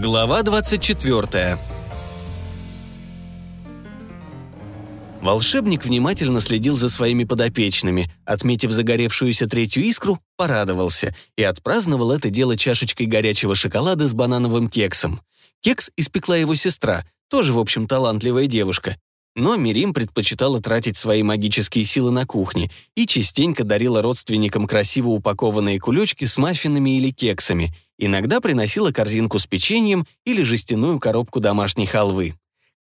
Глава 24 Волшебник внимательно следил за своими подопечными, отметив загоревшуюся третью искру, порадовался и отпраздновал это дело чашечкой горячего шоколада с банановым кексом. Кекс испекла его сестра, тоже, в общем, талантливая девушка. Но Мирим предпочитала тратить свои магические силы на кухне и частенько дарила родственникам красиво упакованные кулечки с маффинами или кексами, иногда приносила корзинку с печеньем или жестяную коробку домашней халвы.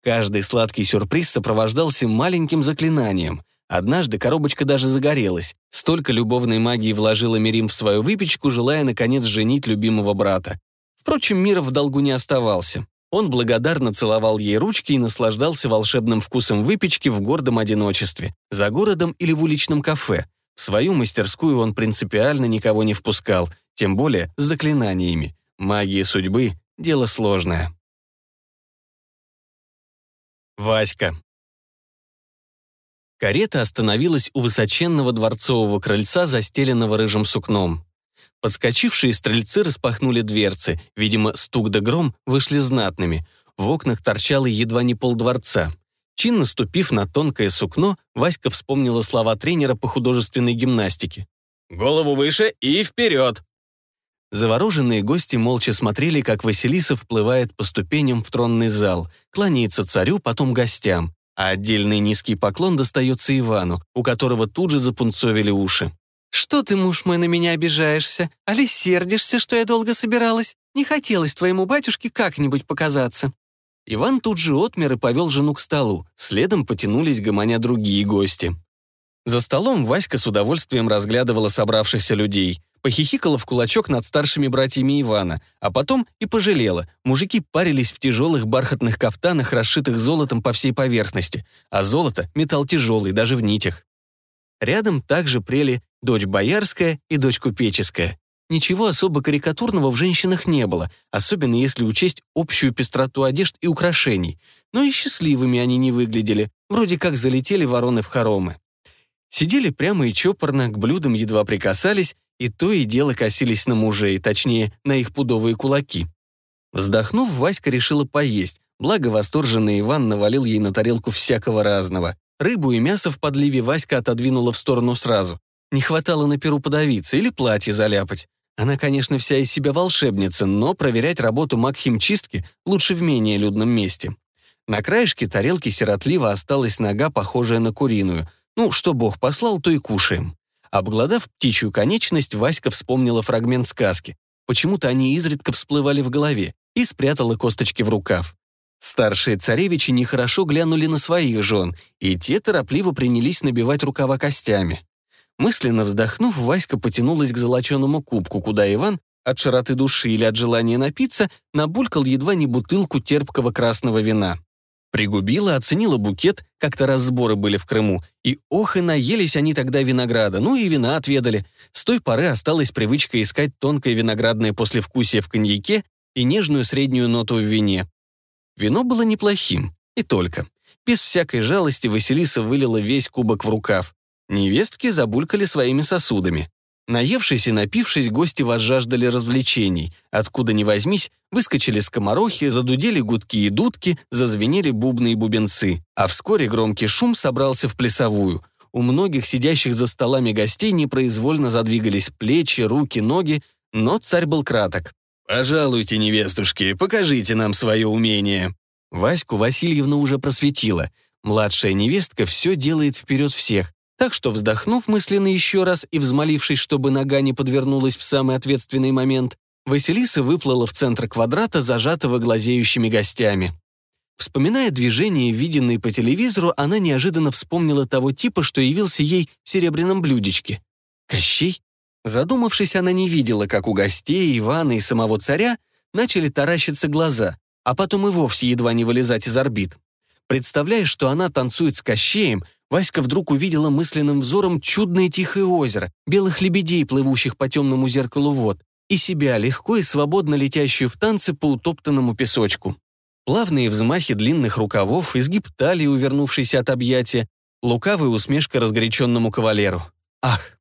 Каждый сладкий сюрприз сопровождался маленьким заклинанием. Однажды коробочка даже загорелась. Столько любовной магии вложила Мирим в свою выпечку, желая, наконец, женить любимого брата. Впрочем, Мира в долгу не оставался. Он благодарно целовал ей ручки и наслаждался волшебным вкусом выпечки в гордом одиночестве, за городом или в уличном кафе. В свою мастерскую он принципиально никого не впускал, тем более с заклинаниями. Магия судьбы — дело сложное. Васька. Карета остановилась у высоченного дворцового крыльца, застеленного рыжим сукном. Подскочившие стрельцы распахнули дверцы, видимо, стук да гром вышли знатными. В окнах торчало едва не полдворца. Чинно ступив на тонкое сукно, Васька вспомнила слова тренера по художественной гимнастике. «Голову выше и вперед!» Завороженные гости молча смотрели, как Василиса вплывает по ступеням в тронный зал, кланяется царю, потом гостям, а отдельный низкий поклон достается Ивану, у которого тут же запунцовили уши. «Что ты, муж мой, на меня обижаешься? Али сердишься, что я долго собиралась? Не хотелось твоему батюшке как-нибудь показаться». Иван тут же отмер и повел жену к столу. Следом потянулись гомоня другие гости. За столом Васька с удовольствием разглядывала собравшихся людей. Похихикала в кулачок над старшими братьями Ивана, а потом и пожалела. Мужики парились в тяжелых бархатных кафтанах, расшитых золотом по всей поверхности, а золото — металл тяжелый, даже в нитях. Рядом также прели дочь боярская и дочь купеческая. Ничего особо карикатурного в женщинах не было, особенно если учесть общую пестроту одежд и украшений. Но и счастливыми они не выглядели, вроде как залетели вороны в хоромы. Сидели прямо и чопорно, к блюдам едва прикасались, и то и дело косились на мужей, точнее, на их пудовые кулаки. Вздохнув, Васька решила поесть, благо восторженный Иван навалил ей на тарелку всякого разного. Рыбу и мясо в подливе Васька отодвинула в сторону сразу. Не хватало на перу подавиться или платье заляпать. Она, конечно, вся из себя волшебница, но проверять работу маг-химчистки лучше в менее людном месте. На краешке тарелки сиротливо осталась нога, похожая на куриную. Ну, что бог послал, то и кушаем. Обглодав птичью конечность, Васька вспомнила фрагмент сказки. Почему-то они изредка всплывали в голове и спрятала косточки в рукав. Старшие царевичи нехорошо глянули на своих жен, и те торопливо принялись набивать рукава костями. Мысленно вздохнув, Васька потянулась к золоченому кубку, куда Иван, от широты души или от желания напиться, набулькал едва не бутылку терпкого красного вина. Пригубила, оценила букет, как-то разборы были в Крыму, и ох и наелись они тогда винограда, ну и вина отведали. С той поры осталась привычка искать тонкое виноградное послевкусие в коньяке и нежную среднюю ноту в вине. Вино было неплохим, и только. Без всякой жалости Василиса вылила весь кубок в рукав. Невестки забулькали своими сосудами. Наевшись и напившись, гости возжаждали развлечений. Откуда ни возьмись, выскочили скоморохи, задудели гудки и дудки, зазвенели бубны и бубенцы. А вскоре громкий шум собрался в плясовую. У многих сидящих за столами гостей непроизвольно задвигались плечи, руки, ноги, но царь был краток. «Пожалуйте, невестушки, покажите нам свое умение». Ваську Васильевна уже просветила. Младшая невестка все делает вперед всех, так что, вздохнув мысленно еще раз и взмолившись, чтобы нога не подвернулась в самый ответственный момент, Василиса выплыла в центр квадрата, зажатого глазеющими гостями. Вспоминая движения, виденные по телевизору, она неожиданно вспомнила того типа, что явился ей в серебряном блюдечке. Кощей? Задумавшись, она не видела, как у гостей, Ивана и самого царя начали таращиться глаза, а потом и вовсе едва не вылезать из орбит. Представляя, что она танцует с Кощеем, Васька вдруг увидела мысленным взором чудное тихое озеро, белых лебедей, плывущих по темному зеркалу вод, и себя, легко и свободно летящую в танце по утоптанному песочку. Плавные взмахи длинных рукавов, изгиб талии, увернувшийся от объятия, лукавая усмешка разгоряченному кавалеру. Ах,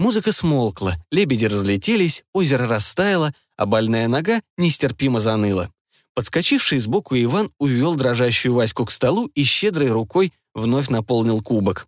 Музыка смолкла, лебеди разлетелись, озеро растаяло, а больная нога нестерпимо заныла. Подскочивший сбоку Иван увел дрожащую Ваську к столу и щедрой рукой вновь наполнил кубок.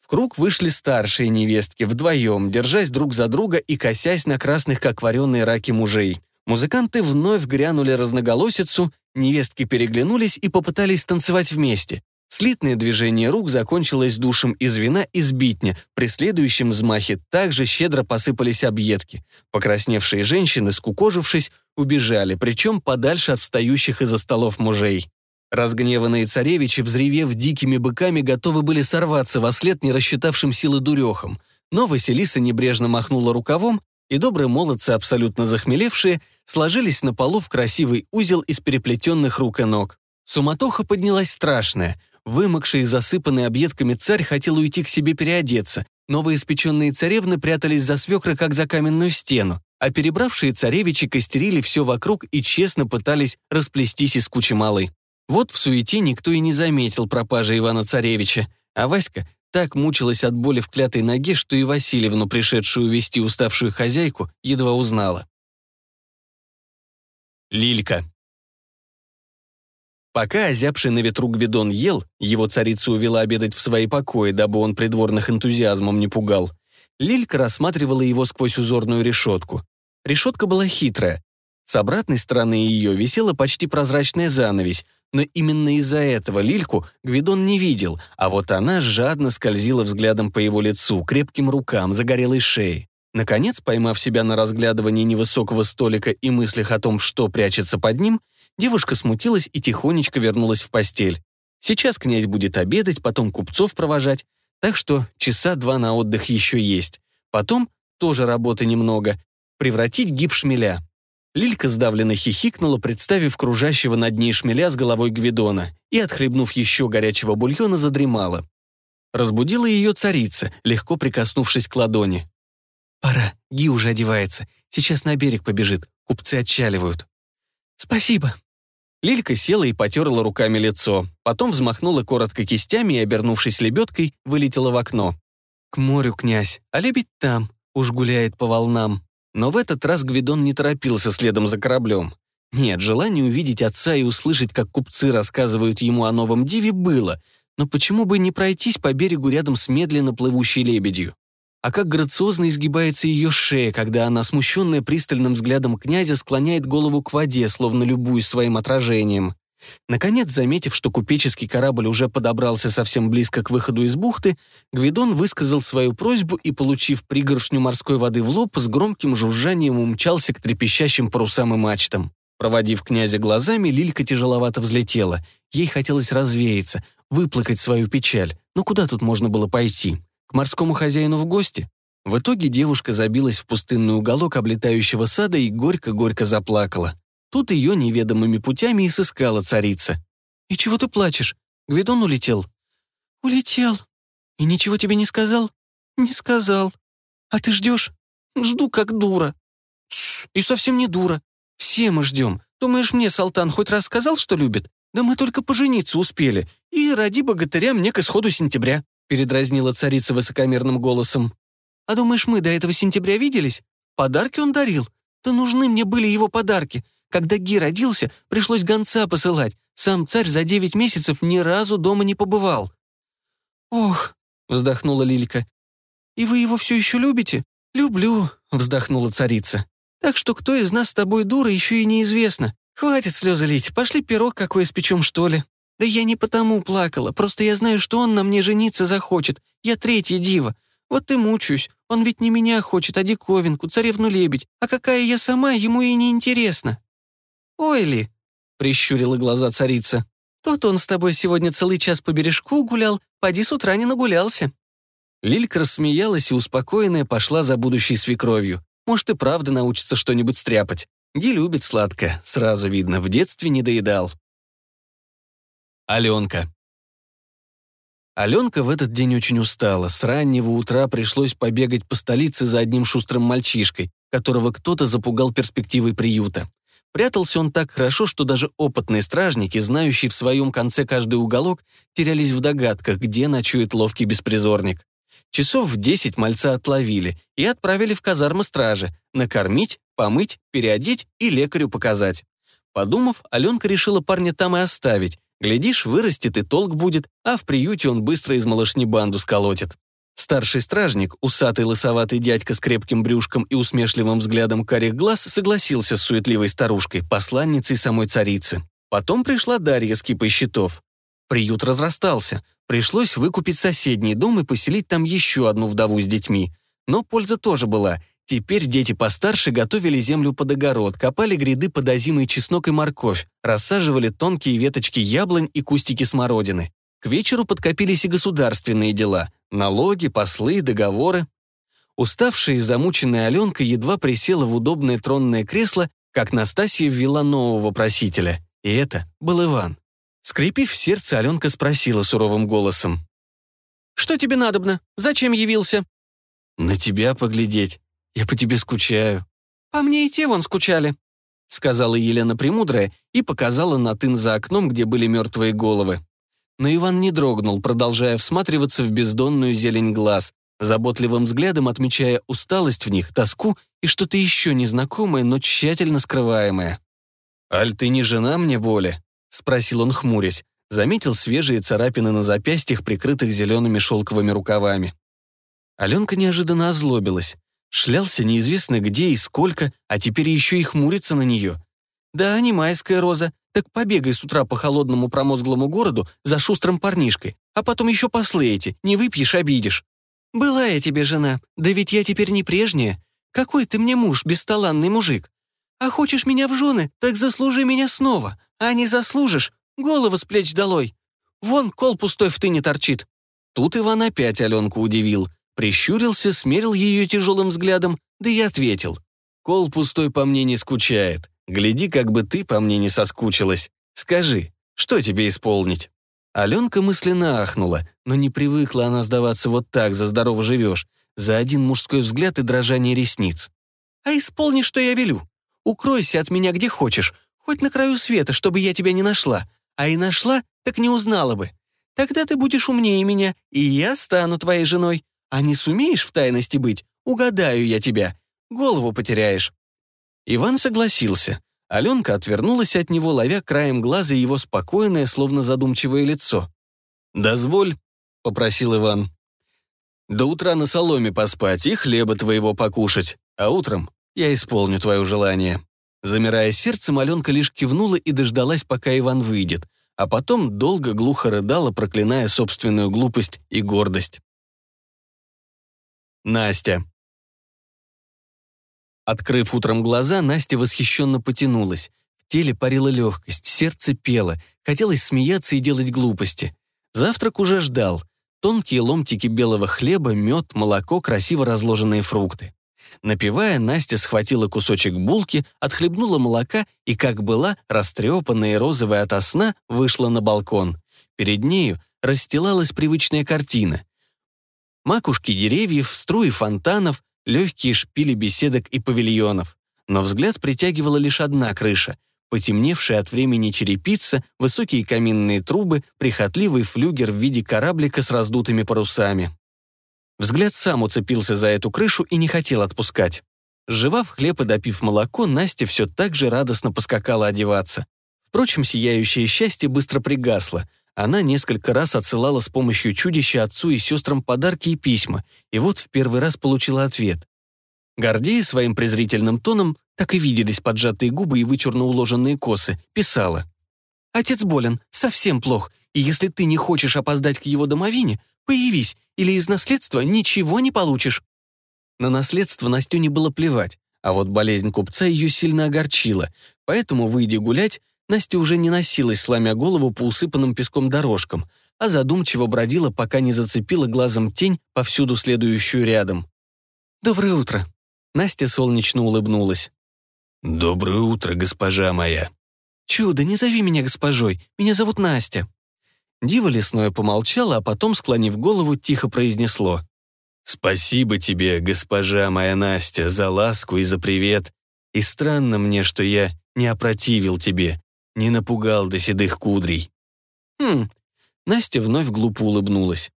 В круг вышли старшие невестки вдвоем, держась друг за друга и косясь на красных, как вареные раки мужей. Музыканты вновь грянули разноголосицу, невестки переглянулись и попытались танцевать вместе. Слитное движение рук закончилось душем из вина и сбитня, при следующем взмахе также щедро посыпались объедки. Покрасневшие женщины, скукожившись, убежали, причем подальше от встающих из-за столов мужей. Разгневанные царевичи, взревев дикими быками, готовы были сорваться во след не рассчитавшим силы дурехам. Но Василиса небрежно махнула рукавом, и добрые молодцы, абсолютно захмелевшие, сложились на полу в красивый узел из переплетенных рук и ног. Суматоха поднялась страшная. Вымокший и засыпанный объедками царь хотел уйти к себе переодеться. Новоиспеченные царевны прятались за свекры, как за каменную стену, а перебравшие царевичи костерили все вокруг и честно пытались расплестись из кучи малы. Вот в суете никто и не заметил пропажи Ивана-царевича, а Васька так мучилась от боли в клятой ноге, что и Васильевну, пришедшую вести уставшую хозяйку, едва узнала. Лилька. Пока озябший на ветру Гвидон ел, его царица увела обедать в свои покои, дабы он придворных энтузиазмом не пугал. Лилька рассматривала его сквозь узорную решетку. Решетка была хитрая. С обратной стороны ее висела почти прозрачная занавесь, но именно из-за этого Лильку Гвидон не видел, а вот она жадно скользила взглядом по его лицу, крепким рукам, загорелой шее. Наконец, поймав себя на разглядывании невысокого столика и мыслях о том, что прячется под ним, Девушка смутилась и тихонечко вернулась в постель. Сейчас князь будет обедать, потом купцов провожать, так что часа два на отдых еще есть. Потом тоже работы немного. Превратить гиб шмеля. Лилька сдавленно хихикнула, представив кружащего над ней шмеля с головой Гвидона, и, отхлебнув еще горячего бульона, задремала. Разбудила ее царица, легко прикоснувшись к ладони. «Пора, Ги уже одевается. Сейчас на берег побежит. Купцы отчаливают». «Спасибо», Лилька села и потерла руками лицо, потом взмахнула коротко кистями и, обернувшись лебедкой, вылетела в окно. «К морю, князь, а лебедь там, уж гуляет по волнам». Но в этот раз Гвидон не торопился следом за кораблем. Нет, желание увидеть отца и услышать, как купцы рассказывают ему о новом диве, было, но почему бы не пройтись по берегу рядом с медленно плывущей лебедью? а как грациозно изгибается ее шея, когда она, смущенная пристальным взглядом князя, склоняет голову к воде, словно любуясь своим отражением. Наконец, заметив, что купеческий корабль уже подобрался совсем близко к выходу из бухты, Гвидон высказал свою просьбу и, получив пригоршню морской воды в лоб, с громким жужжанием умчался к трепещащим парусам и мачтам. Проводив князя глазами, Лилька тяжеловато взлетела. Ей хотелось развеяться, выплакать свою печаль. Но куда тут можно было пойти? К морскому хозяину в гости? В итоге девушка забилась в пустынный уголок облетающего сада и горько-горько заплакала. Тут ее неведомыми путями и сыскала царица. «И чего ты плачешь? Гвидон улетел?» «Улетел. И ничего тебе не сказал?» «Не сказал. А ты ждешь?» «Жду как дура». «Тссс, и совсем не дура. Все мы ждем. Думаешь, мне Салтан хоть раз сказал, что любит? Да мы только пожениться успели. И ради богатыря мне к исходу сентября» передразнила царица высокомерным голосом. «А думаешь, мы до этого сентября виделись? Подарки он дарил? Да нужны мне были его подарки. Когда Ги родился, пришлось гонца посылать. Сам царь за девять месяцев ни разу дома не побывал». «Ох», — вздохнула Лилька. «И вы его все еще любите?» «Люблю», — вздохнула царица. «Так что кто из нас с тобой дура, еще и неизвестно. Хватит слезы лить, пошли пирог какой испечем, что ли». «Да я не потому плакала, просто я знаю, что он на мне жениться захочет. Я третья дива. Вот и мучаюсь. Он ведь не меня хочет, а диковинку, царевну-лебедь. А какая я сама, ему и не интересно». «Ой ли!» — прищурила глаза царица. «Тот он с тобой сегодня целый час по бережку гулял, поди с утра не нагулялся». Лилька рассмеялась и, успокоенная, пошла за будущей свекровью. Может, и правда научится что-нибудь стряпать. Ги любит сладкое, сразу видно, в детстве не доедал. Аленка. Аленка в этот день очень устала. С раннего утра пришлось побегать по столице за одним шустрым мальчишкой, которого кто-то запугал перспективой приюта. Прятался он так хорошо, что даже опытные стражники, знающие в своем конце каждый уголок, терялись в догадках, где ночует ловкий беспризорник. Часов в десять мальца отловили и отправили в казармы стражи, накормить, помыть, переодеть и лекарю показать. Подумав, Аленка решила парня там и оставить. Глядишь, вырастет и толк будет, а в приюте он быстро из малышни банду сколотит. Старший стражник, усатый лысоватый дядька с крепким брюшком и усмешливым взглядом карих глаз, согласился с суетливой старушкой, посланницей самой царицы. Потом пришла Дарья с кипой щитов. Приют разрастался. Пришлось выкупить соседний дом и поселить там еще одну вдову с детьми. Но польза тоже была. Теперь дети постарше готовили землю под огород, копали гряды под озимый чеснок и морковь, рассаживали тонкие веточки яблонь и кустики смородины. К вечеру подкопились и государственные дела – налоги, послы, договоры. Уставшая и замученная Аленка едва присела в удобное тронное кресло, как Настасья ввела нового просителя. И это был Иван. Скрипив сердце, Аленка спросила суровым голосом. «Что тебе надобно? Зачем явился?» «На тебя поглядеть. Я по тебе скучаю». «По мне и те вон скучали», — сказала Елена Премудрая и показала на тын за окном, где были мертвые головы. Но Иван не дрогнул, продолжая всматриваться в бездонную зелень глаз, заботливым взглядом отмечая усталость в них, тоску и что-то еще незнакомое, но тщательно скрываемое. «Аль, ты не жена мне, Воля?» — спросил он, хмурясь. Заметил свежие царапины на запястьях, прикрытых зелеными шелковыми рукавами. Аленка неожиданно озлобилась. Шлялся неизвестно где и сколько, а теперь еще и хмурится на нее. Да, не майская роза, так побегай с утра по холодному промозглому городу за шустрым парнишкой, а потом еще послы эти, не выпьешь, обидишь. Была я тебе жена, да ведь я теперь не прежняя. Какой ты мне муж, бесталанный мужик. А хочешь меня в жены, так заслужи меня снова. А не заслужишь, голову с плеч долой. Вон кол пустой в тыне торчит». Тут Иван опять Аленку удивил. Прищурился, смерил ее тяжелым взглядом, да и ответил. «Кол пустой по мне не скучает. Гляди, как бы ты по мне не соскучилась. Скажи, что тебе исполнить?» Аленка мысленно ахнула, но не привыкла она сдаваться вот так, за здорово живешь, за один мужской взгляд и дрожание ресниц. «А исполни, что я велю. Укройся от меня где хочешь, хоть на краю света, чтобы я тебя не нашла. А и нашла, так не узнала бы. Тогда ты будешь умнее меня, и я стану твоей женой. А не сумеешь в тайности быть, угадаю я тебя. Голову потеряешь». Иван согласился. Аленка отвернулась от него, ловя краем глаза его спокойное, словно задумчивое лицо. «Дозволь», — попросил Иван. «До утра на соломе поспать и хлеба твоего покушать, а утром я исполню твое желание». Замирая сердцем, Аленка лишь кивнула и дождалась, пока Иван выйдет, а потом долго глухо рыдала, проклиная собственную глупость и гордость. Настя. Открыв утром глаза, Настя восхищенно потянулась. В теле парила легкость, сердце пело, хотелось смеяться и делать глупости. Завтрак уже ждал. Тонкие ломтики белого хлеба, мед, молоко, красиво разложенные фрукты. Напивая, Настя схватила кусочек булки, отхлебнула молока и, как была, растрепанная и розовая ото сна, вышла на балкон. Перед нею расстилалась привычная картина макушки деревьев, струи фонтанов, легкие шпили беседок и павильонов. Но взгляд притягивала лишь одна крыша — потемневшая от времени черепица, высокие каминные трубы, прихотливый флюгер в виде кораблика с раздутыми парусами. Взгляд сам уцепился за эту крышу и не хотел отпускать. Сживав хлеб и допив молоко, Настя все так же радостно поскакала одеваться. Впрочем, сияющее счастье быстро пригасло. Она несколько раз отсылала с помощью чудища отцу и сестрам подарки и письма, и вот в первый раз получила ответ. Гордея своим презрительным тоном, так и виделись поджатые губы и вычурно уложенные косы, писала. «Отец болен, совсем плох, и если ты не хочешь опоздать к его домовине, появись, или из наследства ничего не получишь». На наследство Настю не было плевать, а вот болезнь купца ее сильно огорчила, поэтому, выйдя гулять, Настя уже не носилась, сломя голову по усыпанным песком дорожкам, а задумчиво бродила, пока не зацепила глазом тень, повсюду следующую рядом. «Доброе утро». Настя солнечно улыбнулась. «Доброе утро, госпожа моя». «Чудо, не зови меня госпожой, меня зовут Настя». Диво лесное помолчало, а потом, склонив голову, тихо произнесло. «Спасибо тебе, госпожа моя Настя, за ласку и за привет. И странно мне, что я не опротивил тебе не напугал до седых кудрей. Хм, Настя вновь глупо улыбнулась.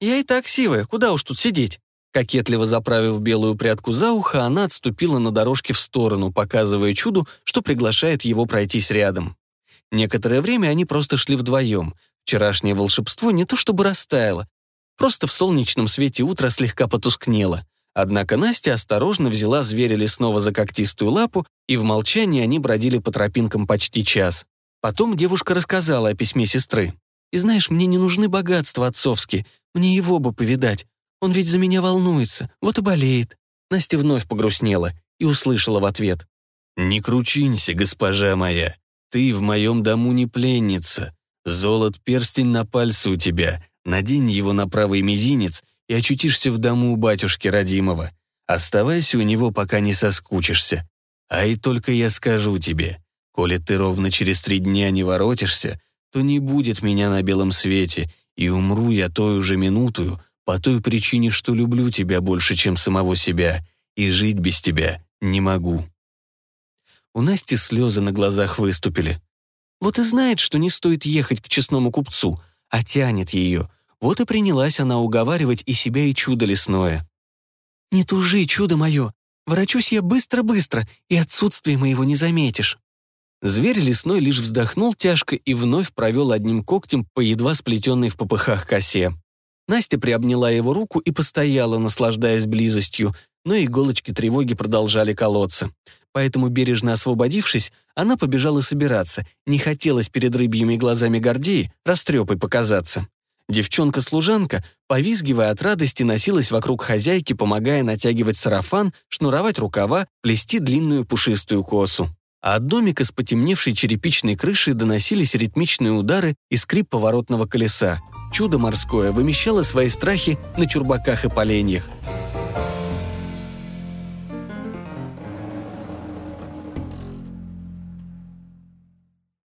Я и так сивая, куда уж тут сидеть? Кокетливо заправив белую прядку за ухо, она отступила на дорожке в сторону, показывая чуду, что приглашает его пройтись рядом. Некоторое время они просто шли вдвоем. Вчерашнее волшебство не то чтобы растаяло, просто в солнечном свете утра слегка потускнело. Однако Настя осторожно взяла зверя лесного за когтистую лапу, и в молчании они бродили по тропинкам почти час. Потом девушка рассказала о письме сестры. «И знаешь, мне не нужны богатства отцовские, мне его бы повидать. Он ведь за меня волнуется, вот и болеет». Настя вновь погрустнела и услышала в ответ. «Не кручинься, госпожа моя. Ты в моем дому не пленница. Золот перстень на пальце у тебя. Надень его на правый мизинец и очутишься в дому у батюшки родимого. Оставайся у него, пока не соскучишься. А и только я скажу тебе, коли ты ровно через три дня не воротишься, то не будет меня на белом свете, и умру я той уже минутую, по той причине, что люблю тебя больше, чем самого себя, и жить без тебя не могу». У Насти слезы на глазах выступили. Вот и знает, что не стоит ехать к честному купцу, а тянет ее. Вот и принялась она уговаривать и себя, и чудо лесное. «Не тужи, чудо мое! Ворочусь я быстро-быстро, и отсутствие моего не заметишь». Зверь лесной лишь вздохнул тяжко и вновь провел одним когтем по едва сплетенной в попыхах косе. Настя приобняла его руку и постояла, наслаждаясь близостью, но иголочки тревоги продолжали колоться. Поэтому, бережно освободившись, она побежала собираться. Не хотелось перед рыбьими глазами Гордеи растрепой показаться. Девчонка-служанка, повизгивая от радости, носилась вокруг хозяйки, помогая натягивать сарафан, шнуровать рукава, плести длинную пушистую косу. А от домика с потемневшей черепичной крышей доносились ритмичные удары и скрип поворотного колеса чудо морское вымещало свои страхи на чурбаках и поленьях.